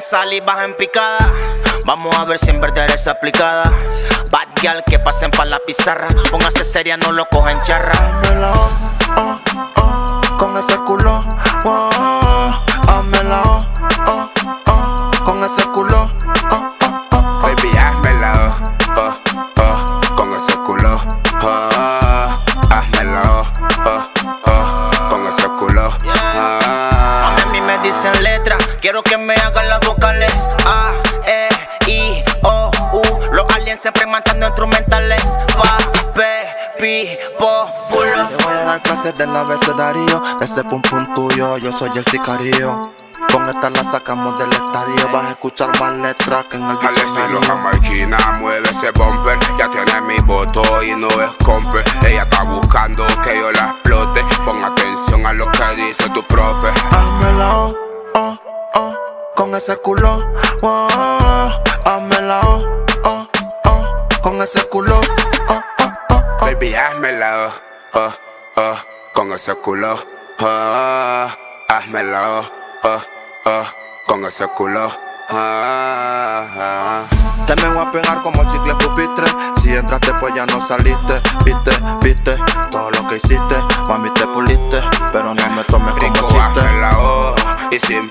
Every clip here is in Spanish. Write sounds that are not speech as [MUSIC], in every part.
sal y baja en picada. Vamos a ver si en verdad eres aplicada. Bad girl que pasen pa' la pizarra. Póngase seria, no lo cojan charra. Dámela, oh, oh, oh, con ese culo, oh, házmela, oh, oh, oh, con ese culo, oh, oh, oh. Baby, házmela, oh, oh, oh, con ese culo, oh, házmela, oh, oh, oh, con ese culo, A mí me dicen letras, quiero que me hagan las vocales. A, E, I, O, U. Los aliens siempre matando instrumentales. Pa, P, Pi, Po, Pulo. Te voy a dar clases del abecedario, de ese pum pum tuyo, yo soy el sicario. Con esta la sacamos del estadio, vas a escuchar más letras que en el Al estilo jamaiquina, mueve ese bumper Ya tiene mi voto y no es comper Ella está buscando que yo la explote Pon atención a lo que dice tu profe Házmela, oh, con ese culo, oh, oh, házmela, oh, oh, oh, con ese culo, oh, oh, oh, oh. Baby, házmela, oh, oh, oh, con ese culo, oh, házmela, oh, oh, oh, con ese culo, oh, oh. Te me voy a pegar como chicle pupitre Si entraste pues ya no saliste Viste, viste, todo lo que hiciste Mami te puliste, pero no me tomes como Rico, chiste házmela, oh, y sin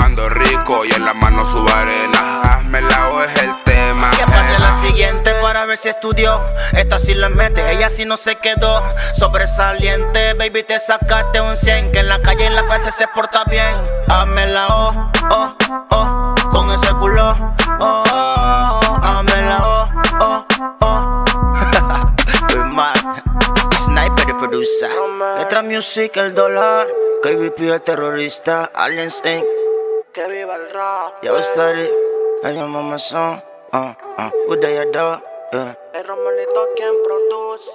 Raspando rico y en la mano su arena Házmela, oh, es el tema Que pase la siguiente para ver si estudió. Esta sí la mete, ella sí no se quedó. Sobresaliente, baby, te sacaste un 100. Que en la calle y en la clase se porta bien. Házmela, oh, oh, oh, con ese culo. Oh, oh, oh, házmela, oh, oh, oh. [LAUGHS] Mal. Sniper y producer. Letra music, el dólar. KBP el terrorista. Aliens Inc. Que viva el rap Yo study. I am on my song. Uh, uh, what they do? Yeah. Es Romelito quien produce